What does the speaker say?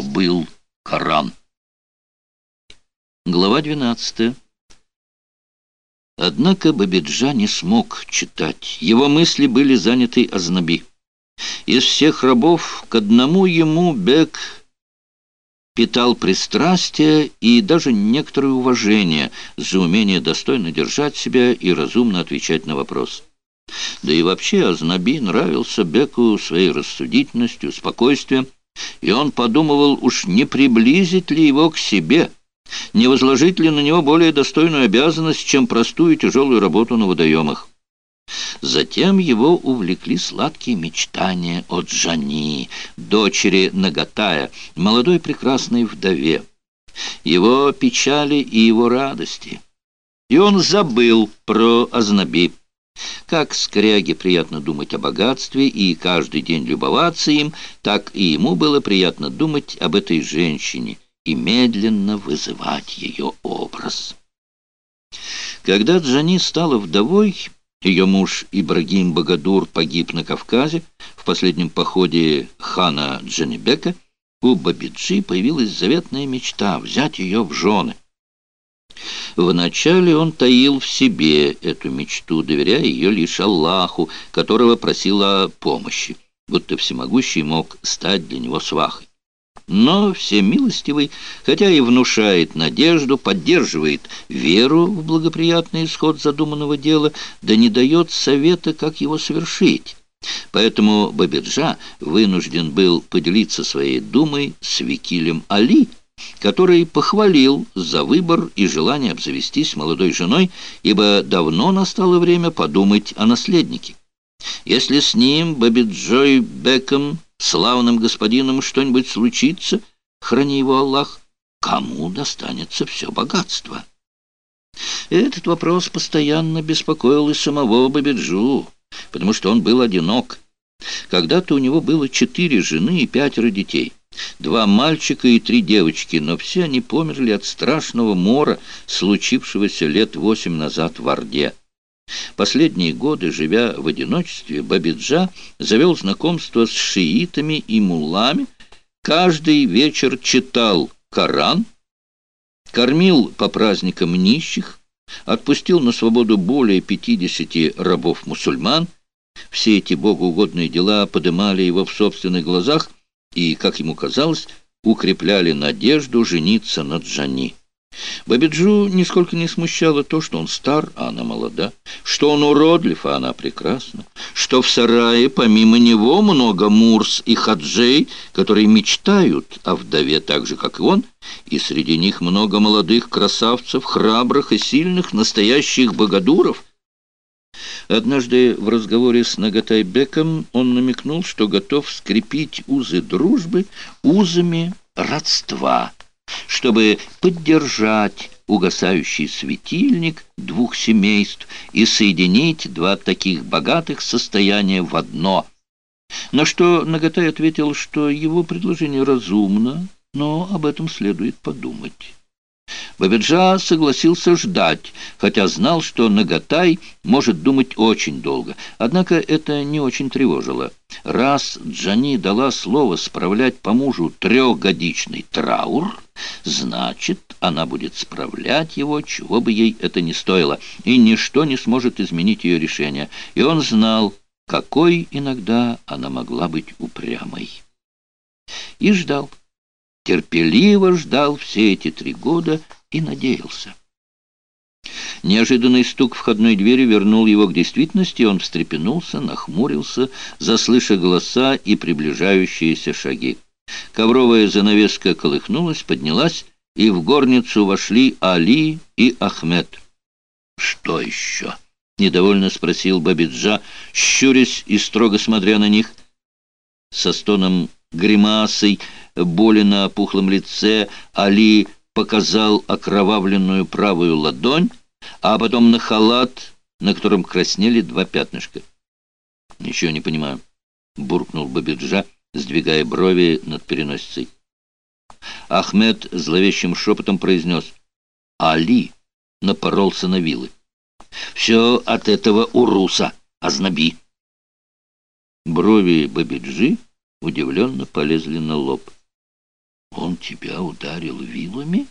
что был Коран. Глава 12. Однако Бабиджа не смог читать. Его мысли были заняты Азнаби. Из всех рабов к одному ему Бек питал пристрастие и даже некоторое уважение за умение достойно держать себя и разумно отвечать на вопрос. Да и вообще Азнаби нравился Беку своей рассудительностью, спокойствием, и он подумывал, уж не приблизить ли его к себе, не возложить ли на него более достойную обязанность, чем простую тяжелую работу на водоемах. Затем его увлекли сладкие мечтания о Джани, дочери Нагатая, молодой прекрасной вдове. Его печали и его радости. И он забыл про Азнаби. Как скряге приятно думать о богатстве и каждый день любоваться им, так и ему было приятно думать об этой женщине и медленно вызывать ее образ. Когда Джани стала вдовой, ее муж Ибрагим Багадур погиб на Кавказе в последнем походе хана Джанибека, у Бабиджи появилась заветная мечта взять ее в жены. Вначале он таил в себе эту мечту, доверяя ее лишь Аллаху, которого просила помощи, будто всемогущий мог стать для него свахой. Но всемилостивый, хотя и внушает надежду, поддерживает веру в благоприятный исход задуманного дела, да не дает совета, как его совершить. Поэтому Бабиджа вынужден был поделиться своей думой с Викилем Али, который похвалил за выбор и желание обзавестись молодой женой, ибо давно настало время подумать о наследнике. Если с ним, Бабиджой Беком, славным господином что-нибудь случится, храни его Аллах, кому достанется все богатство? Этот вопрос постоянно беспокоил и самого Бабиджу, потому что он был одинок. Когда-то у него было четыре жены и пятеро детей. Два мальчика и три девочки, но все они померли от страшного мора, случившегося лет восемь назад в Орде. Последние годы, живя в одиночестве, Бабиджа завел знакомство с шиитами и муллами, каждый вечер читал Коран, кормил по праздникам нищих, отпустил на свободу более 50 рабов-мусульман. Все эти богоугодные дела подымали его в собственных глазах и, как ему казалось, укрепляли надежду жениться на Джани. Бабиджу нисколько не смущало то, что он стар, а она молода, что он уродлив, а она прекрасна, что в сарае помимо него много мурс и хаджей, которые мечтают о вдове так же, как и он, и среди них много молодых красавцев, храбрых и сильных, настоящих богодуров. Однажды в разговоре с Нагатайбеком он намекнул, что готов скрепить узы дружбы узами родства чтобы поддержать угасающий светильник двух семейств и соединить два таких богатых состояния в одно. На что Наготай ответил, что его предложение разумно, но об этом следует подумать. Бабиджа согласился ждать, хотя знал, что Наготай может думать очень долго. Однако это не очень тревожило. Раз Джани дала слово справлять по мужу трехгодичный траур, значит, она будет справлять его, чего бы ей это ни стоило, и ничто не сможет изменить ее решение. И он знал, какой иногда она могла быть упрямой. И ждал терпеливо ждал все эти три года и надеялся. Неожиданный стук входной двери вернул его к действительности, он встрепенулся, нахмурился, заслыша голоса и приближающиеся шаги. Ковровая занавеска колыхнулась, поднялась, и в горницу вошли Али и Ахмед. «Что еще?» — недовольно спросил Бабиджа, щурясь и строго смотря на них. Со стоном гримасой боли на опухлом лице, Али показал окровавленную правую ладонь, а потом на халат, на котором краснели два пятнышка. «Ничего не понимаю», — буркнул Бабиджа, сдвигая брови над переносицей. Ахмед зловещим шепотом произнес «Али» напоролся на вилы. «Все от этого уруса, ознаби». Брови Бабиджи удивленно полезли на лоб. Он тебя ударил вилами?